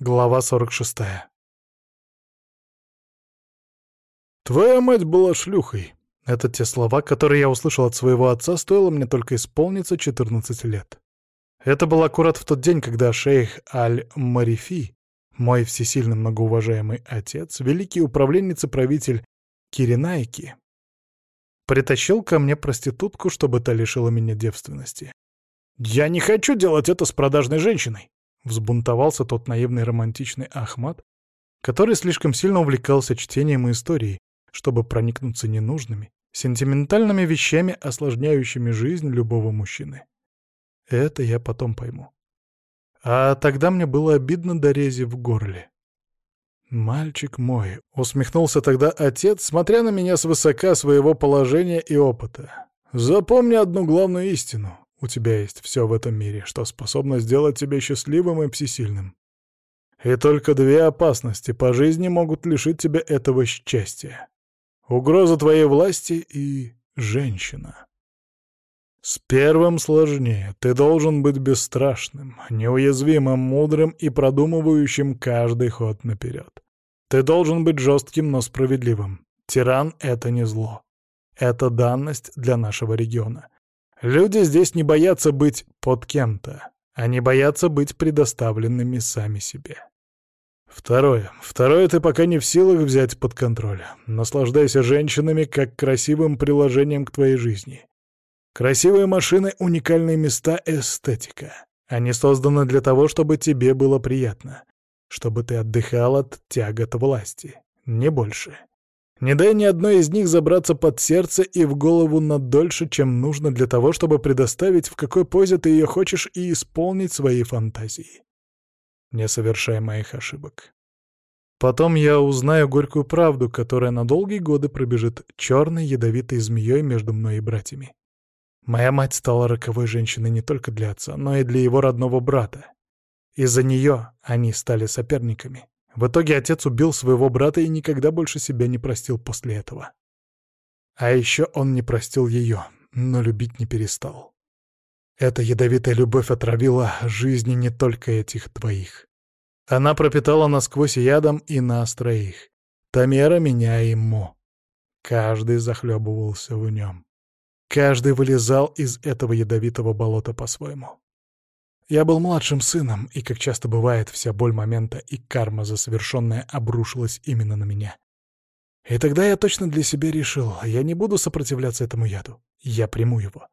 Глава 46. «Твоя мать была шлюхой». Это те слова, которые я услышал от своего отца, стоило мне только исполниться 14 лет. Это был аккурат в тот день, когда шейх Аль-Марифи, мой всесильно многоуважаемый отец, великий управленец и правитель Киринайки, притащил ко мне проститутку, чтобы та лишила меня девственности. «Я не хочу делать это с продажной женщиной!» Взбунтовался тот наивный романтичный Ахмат, который слишком сильно увлекался чтением и чтобы проникнуться ненужными, сентиментальными вещами, осложняющими жизнь любого мужчины. Это я потом пойму. А тогда мне было обидно до рези в горле. «Мальчик мой», — усмехнулся тогда отец, смотря на меня свысока своего положения и опыта. «Запомни одну главную истину. У тебя есть все в этом мире, что способно сделать тебя счастливым и всесильным. И только две опасности по жизни могут лишить тебя этого счастья. Угроза твоей власти и женщина. С первым сложнее. Ты должен быть бесстрашным, неуязвимым, мудрым и продумывающим каждый ход наперед. Ты должен быть жестким, но справедливым. Тиран — это не зло. Это данность для нашего региона. Люди здесь не боятся быть под кем-то. Они боятся быть предоставленными сами себе. Второе. Второе ты пока не в силах взять под контроль. Наслаждайся женщинами как красивым приложением к твоей жизни. Красивые машины — уникальные места эстетика. Они созданы для того, чтобы тебе было приятно. Чтобы ты отдыхал от тягот власти. Не больше. Не дай ни одной из них забраться под сердце и в голову на дольше, чем нужно для того, чтобы предоставить, в какой позе ты ее хочешь, и исполнить свои фантазии. Не совершай моих ошибок. Потом я узнаю горькую правду, которая на долгие годы пробежит черной ядовитой змеей между мной и братьями. Моя мать стала роковой женщиной не только для отца, но и для его родного брата. Из-за нее они стали соперниками. В итоге отец убил своего брата и никогда больше себя не простил после этого. А еще он не простил ее, но любить не перестал. Эта ядовитая любовь отравила жизни не только этих двоих. Она пропитала насквозь ядом и нас троих. Тамера, меня и Мо. Каждый захлебывался в нем. Каждый вылезал из этого ядовитого болота по-своему. Я был младшим сыном, и, как часто бывает, вся боль момента и карма за совершенное обрушилась именно на меня. И тогда я точно для себя решил, я не буду сопротивляться этому яду. Я приму его.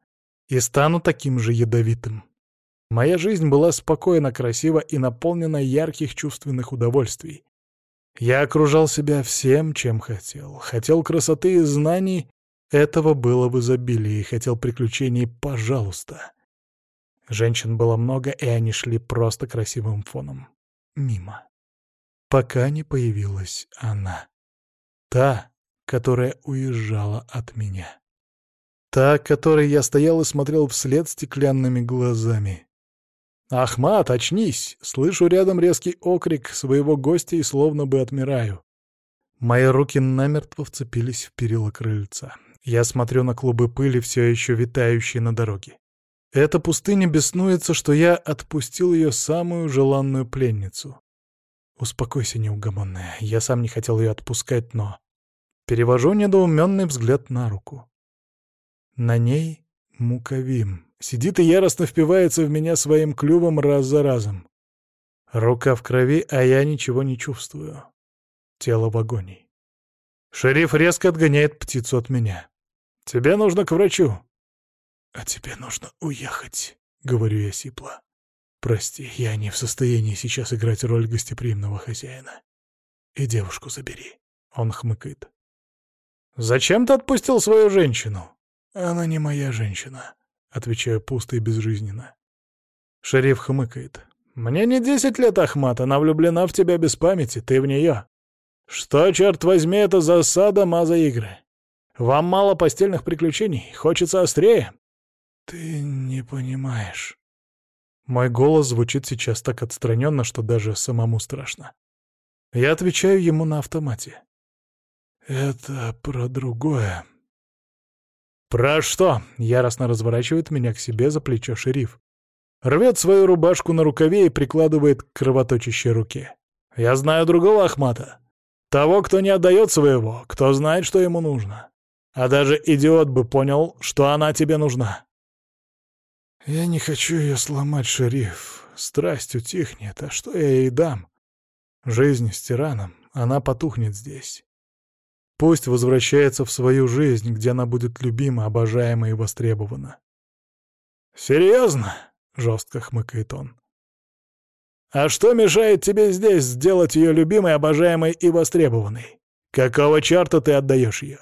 И стану таким же ядовитым. Моя жизнь была спокойна, красива и наполнена ярких чувственных удовольствий. Я окружал себя всем, чем хотел. Хотел красоты и знаний, этого было в изобилии, хотел приключений, пожалуйста. Женщин было много, и они шли просто красивым фоном. Мимо. Пока не появилась она. Та, которая уезжала от меня. Та, которой я стоял и смотрел вслед стеклянными глазами. «Ахмат, очнись!» Слышу рядом резкий окрик своего гостя и словно бы отмираю. Мои руки намертво вцепились в перила крыльца. Я смотрю на клубы пыли, все еще витающие на дороге. Эта пустыня беснуется, что я отпустил ее самую желанную пленницу. Успокойся, неугомонная, я сам не хотел ее отпускать, но... Перевожу недоуменный взгляд на руку. На ней муковим. Сидит и яростно впивается в меня своим клювом раз за разом. Рука в крови, а я ничего не чувствую. Тело в агонии. Шериф резко отгоняет птицу от меня. «Тебе нужно к врачу», «А тебе нужно уехать», — говорю я сипло. «Прости, я не в состоянии сейчас играть роль гостеприимного хозяина. И девушку забери», — он хмыкает. «Зачем ты отпустил свою женщину?» «Она не моя женщина», — отвечаю пусто и безжизненно. Шериф хмыкает. «Мне не десять лет, Ахмат, она влюблена в тебя без памяти, ты в нее. Что, черт возьми, это за сада маза игры? Вам мало постельных приключений, хочется острее?» «Ты не понимаешь». Мой голос звучит сейчас так отстраненно, что даже самому страшно. Я отвечаю ему на автомате. «Это про другое». «Про что?» — яростно разворачивает меня к себе за плечо шериф. Рвет свою рубашку на рукаве и прикладывает к кровоточащей руке. «Я знаю другого Ахмата. Того, кто не отдает своего, кто знает, что ему нужно. А даже идиот бы понял, что она тебе нужна». «Я не хочу ее сломать, шериф. Страсть утихнет, а что я ей дам? Жизнь с тираном, она потухнет здесь. Пусть возвращается в свою жизнь, где она будет любима, обожаема и востребована». «Серьезно?» — жестко хмыкает он. «А что мешает тебе здесь сделать ее любимой, обожаемой и востребованной? Какого черта ты отдаешь ее?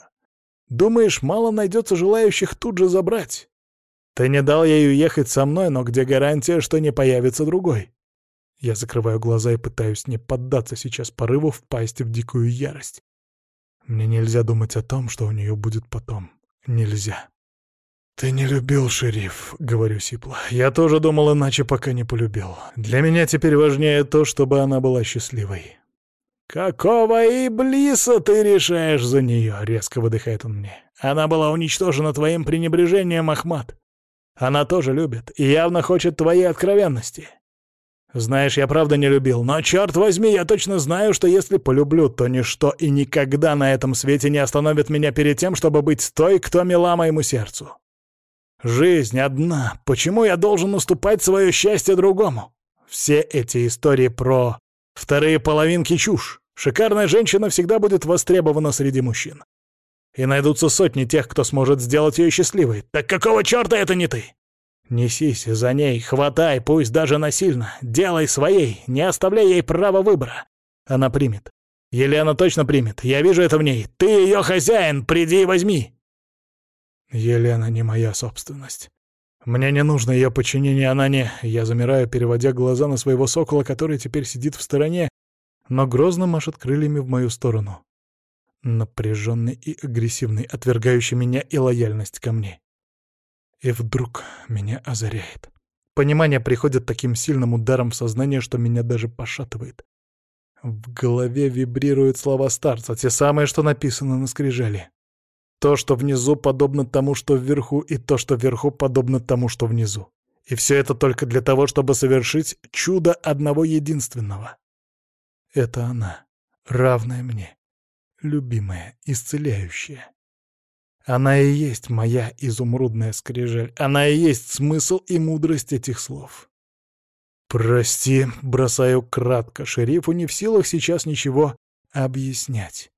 Думаешь, мало найдется желающих тут же забрать? Ты не дал ей уехать со мной, но где гарантия, что не появится другой?» Я закрываю глаза и пытаюсь не поддаться сейчас порыву впасть в дикую ярость. Мне нельзя думать о том, что у нее будет потом. Нельзя. «Ты не любил, шериф», — говорю сипло. «Я тоже думал иначе, пока не полюбил. Для меня теперь важнее то, чтобы она была счастливой». «Какого иблиса ты решаешь за нее?» — резко выдыхает он мне. «Она была уничтожена твоим пренебрежением, Ахмат. Она тоже любит и явно хочет твоей откровенности. Знаешь, я правда не любил, но, черт возьми, я точно знаю, что если полюблю, то ничто и никогда на этом свете не остановит меня перед тем, чтобы быть той, кто мила моему сердцу. Жизнь одна. Почему я должен уступать свое счастье другому? Все эти истории про вторые половинки чушь. Шикарная женщина всегда будет востребована среди мужчин. И найдутся сотни тех, кто сможет сделать ее счастливой. Так какого черта это не ты? Несись за ней, хватай, пусть даже насильно. Делай своей, не оставляй ей права выбора. Она примет. Елена точно примет. Я вижу это в ней. Ты ее хозяин, приди и возьми. Елена не моя собственность. Мне не нужно ее подчинение, она не... Я замираю, переводя глаза на своего сокола, который теперь сидит в стороне, но грозно машет крыльями в мою сторону. Напряженный и агрессивный, отвергающий меня и лояльность ко мне. И вдруг меня озаряет. Понимание приходит таким сильным ударом в сознание, что меня даже пошатывает. В голове вибрируют слова старца, те самые, что написаны на скрижали. То, что внизу, подобно тому, что вверху, и то, что вверху, подобно тому, что внизу. И все это только для того, чтобы совершить чудо одного единственного. Это она, равная мне, любимая, исцеляющая. Она и есть моя изумрудная скрижаль. Она и есть смысл и мудрость этих слов. «Прости», — бросаю кратко, шерифу не в силах сейчас ничего объяснять.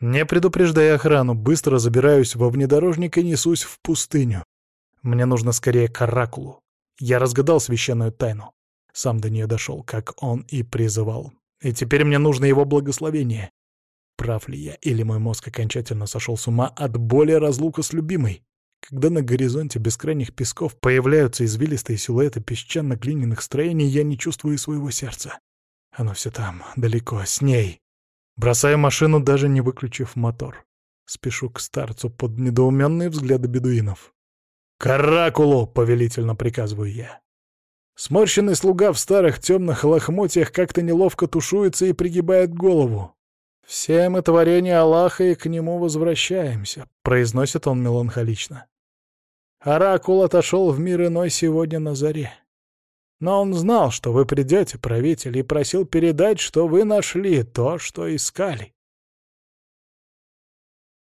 Не предупреждая охрану, быстро забираюсь во внедорожник и несусь в пустыню. Мне нужно скорее к Оракулу. Я разгадал священную тайну. Сам до нее дошел, как он и призывал. И теперь мне нужно его благословение. Прав ли я, или мой мозг окончательно сошел с ума от боли разлука с любимой? Когда на горизонте бескрайних песков появляются извилистые силуэты песчано-глиняных строений, я не чувствую своего сердца. Оно все там, далеко, с ней. Бросаю машину, даже не выключив мотор. Спешу к старцу под недоуменные взгляды бедуинов. «Каракулу!» — повелительно приказываю я. Сморщенный слуга в старых темных лохмотьях как-то неловко тушуется и пригибает голову. «Все мы творение Аллаха, и к нему возвращаемся», — произносит он меланхолично. «Оракул отошел в мир иной сегодня на заре. Но он знал, что вы придете, правитель, и просил передать, что вы нашли то, что искали.